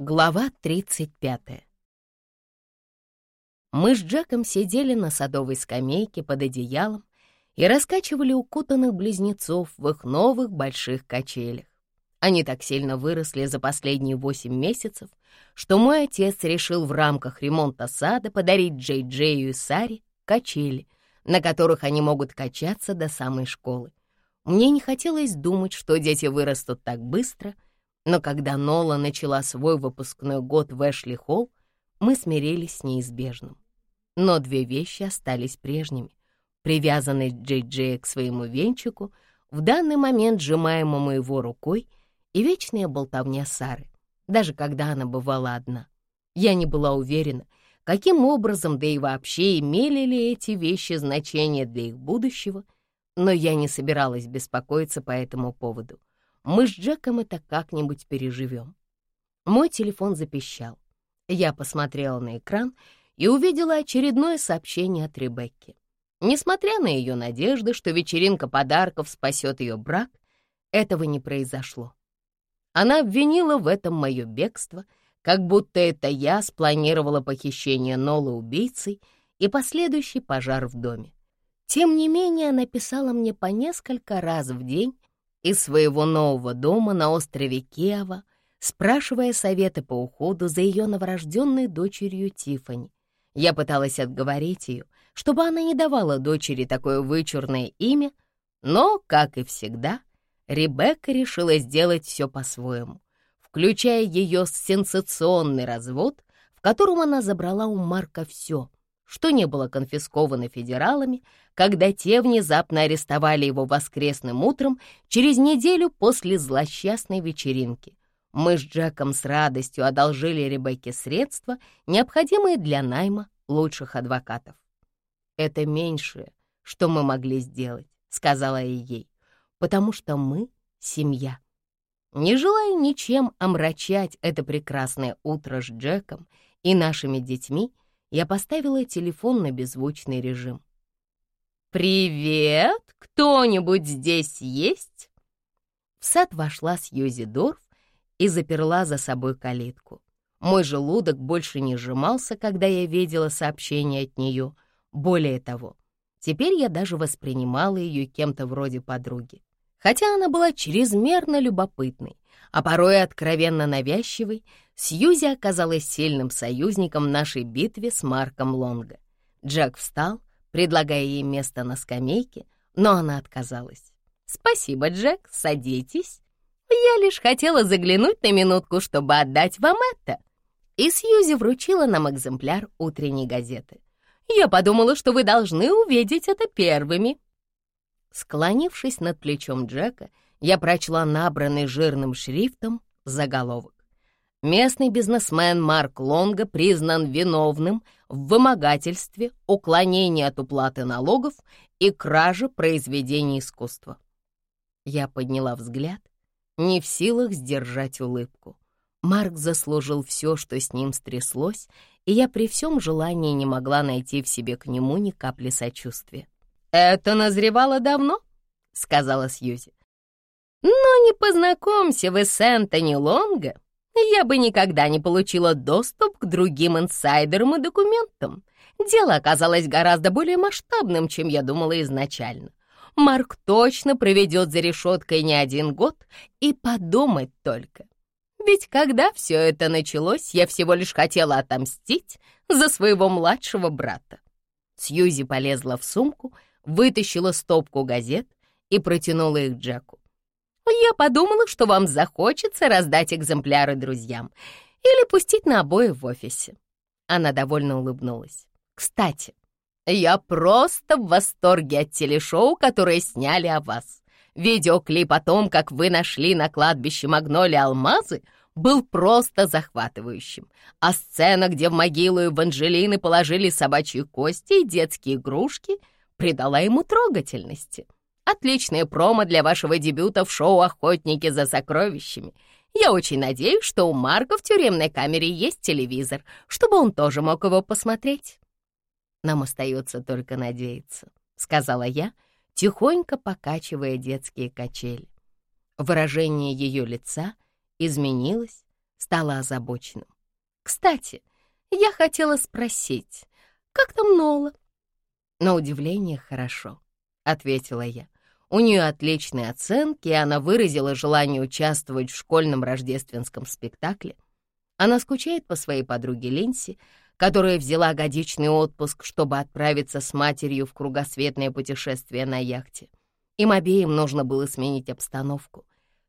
Глава 35 Мы с Джеком сидели на садовой скамейке под одеялом и раскачивали укутанных близнецов в их новых больших качелях. Они так сильно выросли за последние восемь месяцев, что мой отец решил в рамках ремонта сада подарить Джей-Джею и Саре качели, на которых они могут качаться до самой школы. Мне не хотелось думать, что дети вырастут так быстро — но когда Нола начала свой выпускной год в Эшли-Холл, мы смирились с неизбежным. Но две вещи остались прежними. Привязанность Джей-Джея к своему венчику, в данный момент сжимаемому его рукой, и вечная болтовня Сары, даже когда она бывала одна. Я не была уверена, каким образом, да и вообще имели ли эти вещи значение для их будущего, но я не собиралась беспокоиться по этому поводу. Мы с Джеком это как-нибудь переживем. Мой телефон запищал. Я посмотрела на экран и увидела очередное сообщение от Ребекки. Несмотря на ее надежды, что вечеринка подарков спасет ее брак, этого не произошло. Она обвинила в этом мое бегство, как будто это я спланировала похищение Нолы убийцей и последующий пожар в доме. Тем не менее, она писала мне по несколько раз в день из своего нового дома на острове Кева, спрашивая советы по уходу за ее новорожденной дочерью Тифани. Я пыталась отговорить ее, чтобы она не давала дочери такое вычурное имя, но, как и всегда, Ребекка решила сделать все по-своему, включая ее сенсационный развод, в котором она забрала у Марка все — что не было конфисковано федералами, когда те внезапно арестовали его воскресным утром через неделю после злосчастной вечеринки. Мы с Джеком с радостью одолжили Ребекке средства, необходимые для найма лучших адвокатов. «Это меньшее, что мы могли сделать», — сказала я ей, «потому что мы — семья». Не желая ничем омрачать это прекрасное утро с Джеком и нашими детьми, я поставила телефон на беззвучный режим. «Привет! Кто-нибудь здесь есть?» В сад вошла Сьюзи Дорф и заперла за собой калитку. Мой желудок больше не сжимался, когда я видела сообщение от нее. Более того, теперь я даже воспринимала ее кем-то вроде подруги. Хотя она была чрезмерно любопытной, а порой откровенно навязчивой, Сьюзи оказалась сильным союзником в нашей битве с Марком Лонго. Джек встал, предлагая ей место на скамейке, но она отказалась. «Спасибо, Джек, садитесь. Я лишь хотела заглянуть на минутку, чтобы отдать вам это». И Сьюзи вручила нам экземпляр утренней газеты. «Я подумала, что вы должны увидеть это первыми». Склонившись над плечом Джека, я прочла набранный жирным шрифтом заголовок. Местный бизнесмен Марк Лонго признан виновным в вымогательстве, уклонении от уплаты налогов и краже произведений искусства. Я подняла взгляд, не в силах сдержать улыбку. Марк заслужил все, что с ним стряслось, и я при всем желании не могла найти в себе к нему ни капли сочувствия. «Это назревало давно», — сказала Сьюзи. «Но не познакомься вы с Энтони Лонго, я бы никогда не получила доступ к другим инсайдерам и документам. Дело оказалось гораздо более масштабным, чем я думала изначально. Марк точно проведет за решеткой не один год, и подумать только. Ведь когда все это началось, я всего лишь хотела отомстить за своего младшего брата. Сьюзи полезла в сумку, вытащила стопку газет и протянула их Джеку. Я подумала, что вам захочется раздать экземпляры друзьям или пустить на обои в офисе. Она довольно улыбнулась. Кстати, я просто в восторге от телешоу, которое сняли о вас. Видеоклип о том, как вы нашли на кладбище Магноли алмазы, был просто захватывающим. А сцена, где в могилу Эванжелины положили собачьи кости и детские игрушки, придала ему трогательности. Отличное промо для вашего дебюта в шоу «Охотники за сокровищами». Я очень надеюсь, что у Марка в тюремной камере есть телевизор, чтобы он тоже мог его посмотреть. Нам остается только надеяться, — сказала я, тихонько покачивая детские качели. Выражение ее лица изменилось, стало озабоченным. «Кстати, я хотела спросить, как там Нола?» «На удивление хорошо», — ответила я. У нее отличные оценки, и она выразила желание участвовать в школьном рождественском спектакле. Она скучает по своей подруге Линси, которая взяла годичный отпуск, чтобы отправиться с матерью в кругосветное путешествие на яхте. Им обеим нужно было сменить обстановку.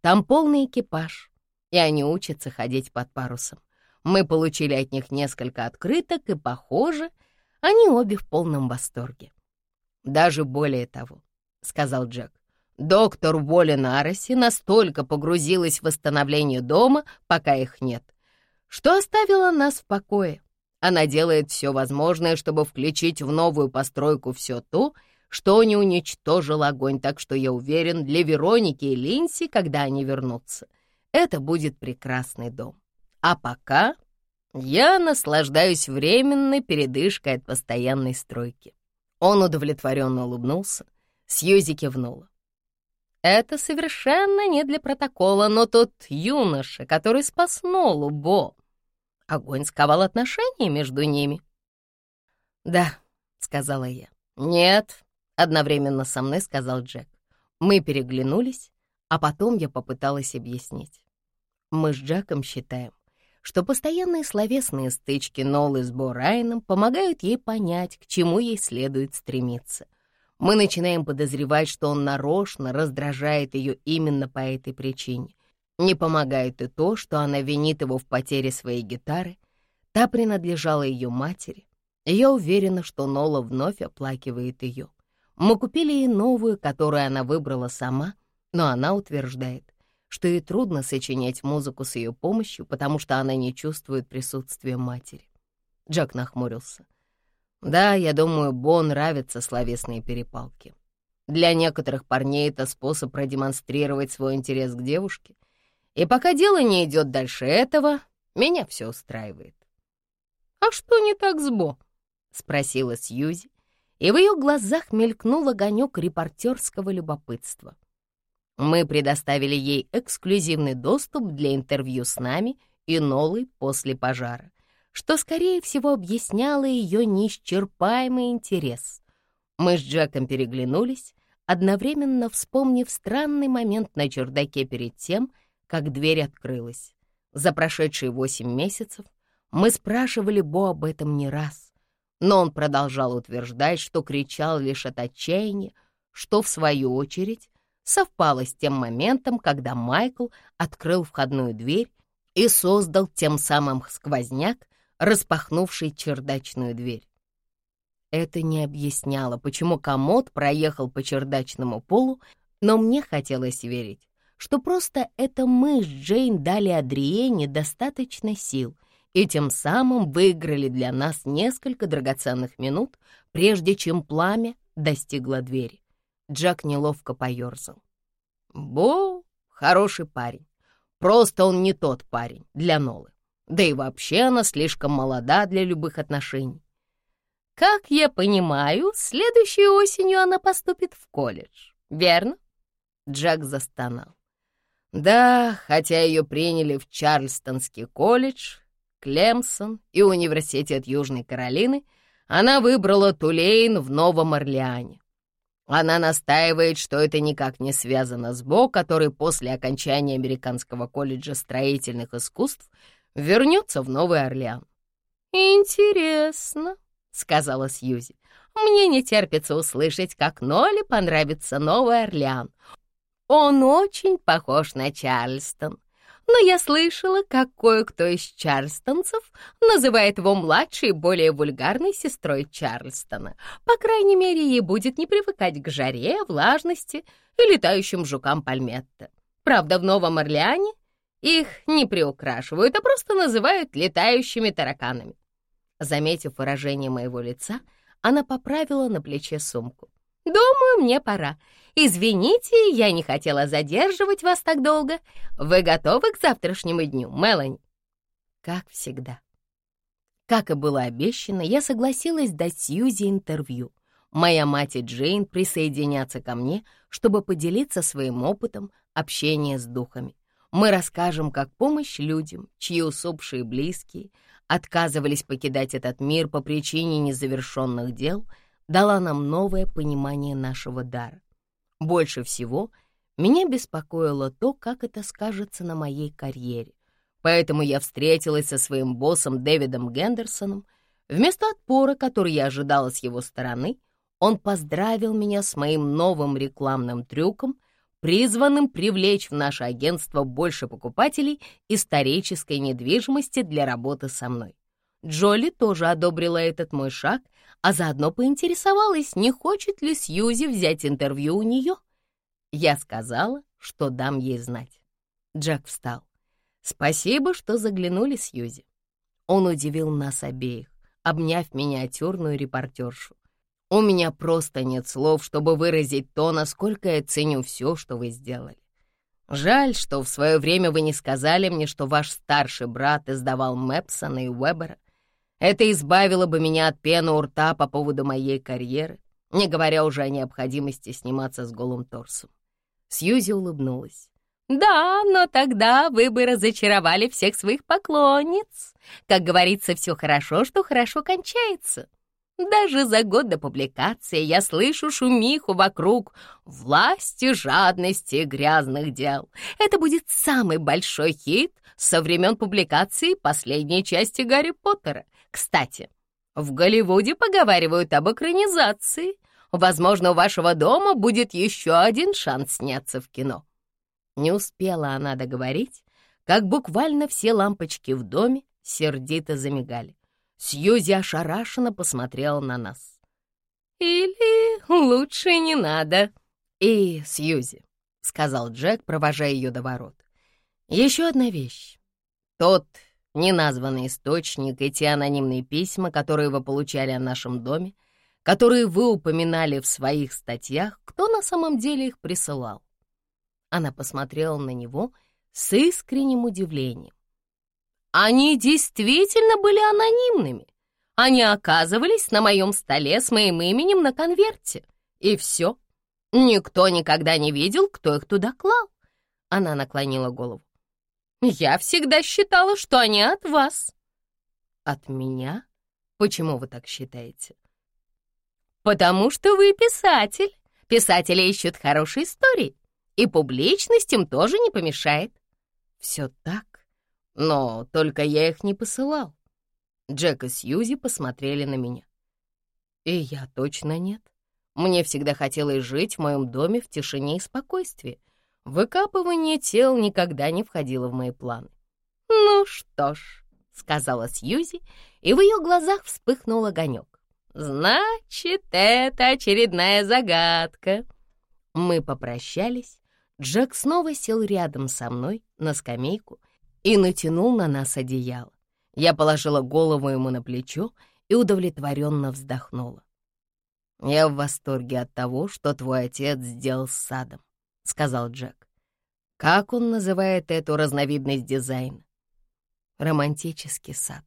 Там полный экипаж, и они учатся ходить под парусом. Мы получили от них несколько открыток, и, похоже, они обе в полном восторге. Даже более того, — сказал Джек. «Доктор Уолли Нароси настолько погрузилась в восстановление дома, пока их нет, что оставила нас в покое. Она делает все возможное, чтобы включить в новую постройку все то, что не уничтожил огонь, так что я уверен, для Вероники и Линси, когда они вернутся, это будет прекрасный дом. А пока я наслаждаюсь временной передышкой от постоянной стройки». Он удовлетворенно улыбнулся, Сьюзи кивнула. «Это совершенно не для протокола, но тот юноша, который спас Нолу, Бо. Огонь сковал отношения между ними». «Да», — сказала я. «Нет», — одновременно со мной сказал Джек. Мы переглянулись, а потом я попыталась объяснить. Мы с Джеком считаем, что постоянные словесные стычки Нолы с Бо Райаном помогают ей понять, к чему ей следует стремиться — мы начинаем подозревать, что он нарочно раздражает ее именно по этой причине. Не помогает и то, что она винит его в потере своей гитары. Та принадлежала ее матери. Я уверена, что Нола вновь оплакивает ее. Мы купили ей новую, которую она выбрала сама, но она утверждает, что ей трудно сочинять музыку с ее помощью, потому что она не чувствует присутствия матери. Джек нахмурился. Да, я думаю, Бо нравятся словесные перепалки. Для некоторых парней это способ продемонстрировать свой интерес к девушке. И пока дело не идет дальше этого, меня все устраивает. «А что не так с Бо?» — спросила Сьюзи, и в ее глазах мелькнул огонек репортерского любопытства. Мы предоставили ей эксклюзивный доступ для интервью с нами и Нолой после пожара — что, скорее всего, объясняло ее неисчерпаемый интерес. Мы с Джеком переглянулись, одновременно вспомнив странный момент на чердаке перед тем, как дверь открылась. За прошедшие восемь месяцев мы спрашивали Бо об этом не раз, но он продолжал утверждать, что кричал лишь от отчаяния, что, в свою очередь, совпало с тем моментом, когда Майкл открыл входную дверь и создал тем самым сквозняк, распахнувший чердачную дверь. Это не объясняло, почему комод проехал по чердачному полу, но мне хотелось верить, что просто это мы с Джейн дали Адриене достаточно сил и тем самым выиграли для нас несколько драгоценных минут, прежде чем пламя достигло двери. Джак неловко поерзал. «Бо — хороший парень. Просто он не тот парень для Нолы. Да и вообще она слишком молода для любых отношений. Как я понимаю, следующей осенью она поступит в колледж, верно? Джек застонал. Да, хотя ее приняли в Чарльстонский колледж, Клемсон и Университет Южной Каролины, она выбрала Тулейн в Новом Орлеане. Она настаивает, что это никак не связано с Бо, который после окончания Американского колледжа строительных искусств вернется в Новый Орлеан. «Интересно», — сказала Сьюзи. «Мне не терпится услышать, как Ноле понравится Новый Орлеан. Он очень похож на Чарльстон. Но я слышала, как кое-кто из чарльстонцев называет его младшей и более вульгарной сестрой Чарльстона. По крайней мере, ей будет не привыкать к жаре, влажности и летающим жукам пальметта. Правда, в Новом Орлеане их не приукрашивают, а просто называют летающими тараканами. Заметив выражение моего лица, она поправила на плече сумку. «Думаю, мне пора. Извините, я не хотела задерживать вас так долго. Вы готовы к завтрашнему дню, Мелани?» Как всегда. Как и было обещано, я согласилась дать Сьюзи интервью. Моя мать и Джейн присоединятся ко мне, чтобы поделиться своим опытом общения с духами. Мы расскажем, как помощь людям, чьи усопшие близкие отказывались покидать этот мир по причине незавершенных дел, дала нам новое понимание нашего дара. Больше всего меня беспокоило то, как это скажется на моей карьере. Поэтому я встретилась со своим боссом Дэвидом Гендерсоном. Вместо отпора, который я ожидала с его стороны, он поздравил меня с моим новым рекламным трюком, призванным привлечь в наше агентство больше покупателей исторической недвижимости для работы со мной. Джоли тоже одобрила этот мой шаг, а заодно поинтересовалась, не хочет ли Сьюзи взять интервью у нее. Я сказала, что дам ей знать. Джек встал. «Спасибо, что заглянули, Сьюзи». Он удивил нас обеих, обняв миниатюрную репортершу. «У меня просто нет слов, чтобы выразить то, насколько я ценю все, что вы сделали. Жаль, что в свое время вы не сказали мне, что ваш старший брат издавал Мэпсона и Уэббера. Это избавило бы меня от пены у рта по поводу моей карьеры, не говоря уже о необходимости сниматься с голым торсом. Сьюзи улыбнулась. «Да, но тогда вы бы разочаровали всех своих поклонниц. Как говорится, все хорошо, что хорошо кончается. Даже за год до публикации я слышу шумиху вокруг власти, жадности грязных дел. Это будет самый большой хит со времен публикации последней части Гарри Поттера. Кстати, в Голливуде поговаривают об экранизации. Возможно, у вашего дома будет еще один шанс сняться в кино». Не успела она договорить, как буквально все лампочки в доме сердито замигали. Сьюзи ошарашенно посмотрела на нас. «Или лучше не надо». «И, Сьюзи», — сказал Джек, провожая ее до ворот. «Еще одна вещь. Тот неназванный источник и те анонимные письма, которые вы получали о нашем доме, которые вы упоминали в своих статьях, кто на самом деле их присылал. Она посмотрела на него с искренним удивлением. Они действительно были анонимными. Они оказывались на моем столе с моим именем на конверте. И все. Никто никогда не видел, кто их туда клал. Она наклонила голову. Я всегда считала, что они от вас. От меня? Почему вы так считаете? Потому что вы писатель. Писатели ищут хорошие истории, и публичность им тоже не помешает. Все так, но только я их не посылал. Джек и Сьюзи посмотрели на меня. И я точно нет. Мне всегда хотелось жить в моем доме в тишине и спокойствии. Выкапывание тел никогда не входило в мои планы. «Ну что ж», — сказала Сьюзи, и в ее глазах вспыхнул огонек. «Значит, это очередная загадка». Мы попрощались. Джек снова сел рядом со мной на скамейку и натянул на нас одеяло. Я положила голову ему на плечо и удовлетворенно вздохнула. «Я в восторге от того, что твой отец сделал с садом», — сказал Джек. «Как он называет эту разновидность дизайна?» «Романтический сад».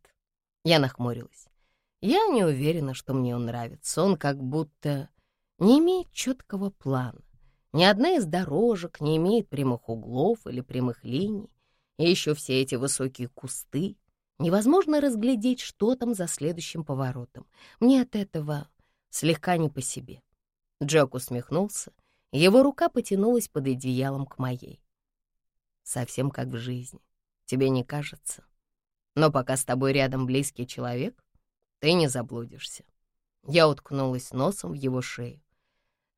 Я нахмурилась. Я не уверена, что мне он нравится. Он как будто не имеет четкого плана. Ни одна из дорожек не имеет прямых углов или прямых линий. И еще все эти высокие кусты. Невозможно разглядеть, что там за следующим поворотом. Мне от этого слегка не по себе. Джек усмехнулся. Его рука потянулась под одеялом к моей. Совсем как в жизни. Тебе не кажется? Но пока с тобой рядом близкий человек, ты не заблудишься. Я уткнулась носом в его шею.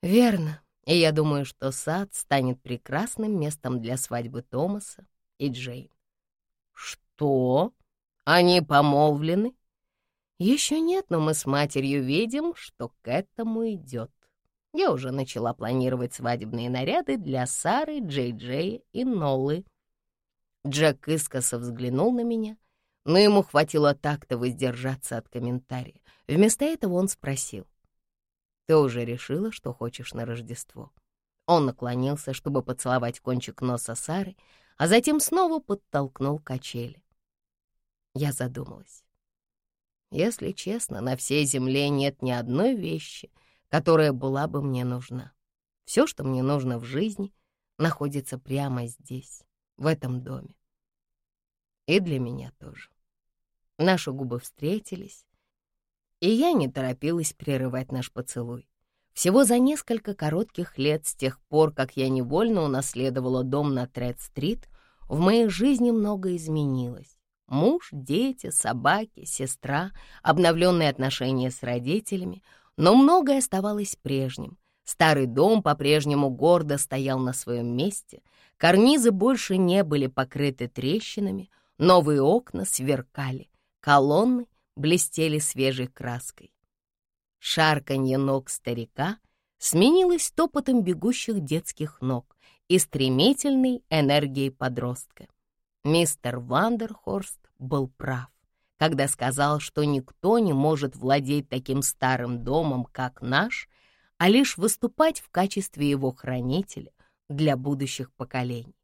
Верно, и я думаю, что сад станет прекрасным местом для свадьбы Томаса и Джейн. Что? Они помолвлены? Еще нет, но мы с матерью видим, что к этому идет. Я уже начала планировать свадебные наряды для Сары, Джей-Джея и Ноллы. Джек искоса взглянул на меня, но ему хватило так-то воздержаться от комментария. Вместо этого он спросил. «Ты уже решила, что хочешь на Рождество?» Он наклонился, чтобы поцеловать кончик носа Сары, а затем снова подтолкнул качели. Я задумалась. Если честно, на всей земле нет ни одной вещи, которая была бы мне нужна. Все, что мне нужно в жизни, находится прямо здесь, в этом доме. И для меня тоже. Наши губы встретились, и я не торопилась прерывать наш поцелуй. Всего за несколько коротких лет с тех пор, как я невольно унаследовала дом на Тред-стрит, в моей жизни многое изменилось. Муж, дети, собаки, сестра, обновленные отношения с родителями, но многое оставалось прежним. Старый дом по-прежнему гордо стоял на своем месте, карнизы больше не были покрыты трещинами, новые окна сверкали, колонны блестели свежей краской. Шарканье ног старика сменилось топотом бегущих детских ног и стремительной энергией подростка. Мистер Вандерхорст был прав, когда сказал, что никто не может владеть таким старым домом, как наш, а лишь выступать в качестве его хранителя для будущих поколений.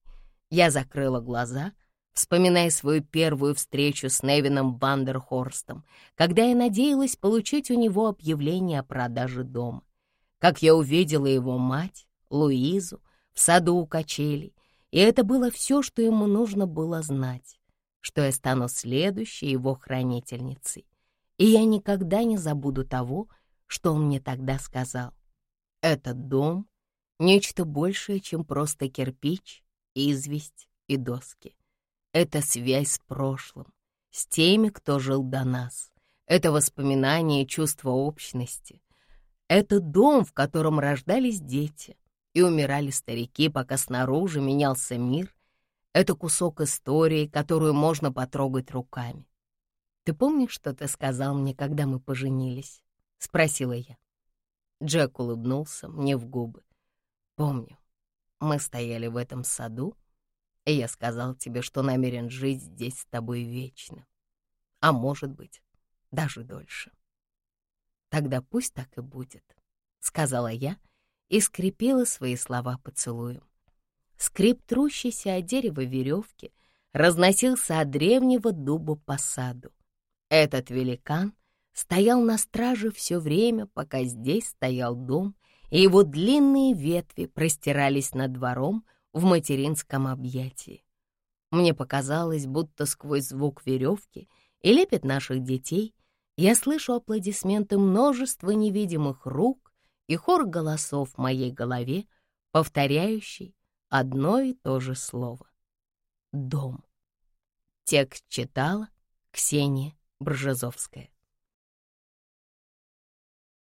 Я закрыла глаза — вспоминая свою первую встречу с Невином Вандерхорстом, когда я надеялась получить у него объявление о продаже дома. Как я увидела его мать, Луизу, в саду у качелей, и это было все, что ему нужно было знать, что я стану следующей его хранительницей. И я никогда не забуду того, что он мне тогда сказал. Этот дом — нечто большее, чем просто кирпич, известь и доски. Это связь с прошлым, с теми, кто жил до нас. Это воспоминания и чувство общности. Это дом, в котором рождались дети и умирали старики, пока снаружи менялся мир. Это кусок истории, которую можно потрогать руками. «Ты помнишь, что ты сказал мне, когда мы поженились?» — спросила я. Джек улыбнулся мне в губы. «Помню. Мы стояли в этом саду, я сказал тебе, что намерен жить здесь с тобой вечно. А может быть, даже дольше. Тогда пусть так и будет, — сказала я и скрепила свои слова поцелуем. Скрип трущейся о дерево веревки разносился от древнего дуба по саду. Этот великан стоял на страже все время, пока здесь стоял дом, и его длинные ветви простирались над двором, в материнском объятии. Мне показалось, будто сквозь звук веревки и лепет наших детей я слышу аплодисменты множества невидимых рук и хор голосов в моей голове, повторяющий одно и то же слово. Дом. Текст читала Ксения Бржезовская.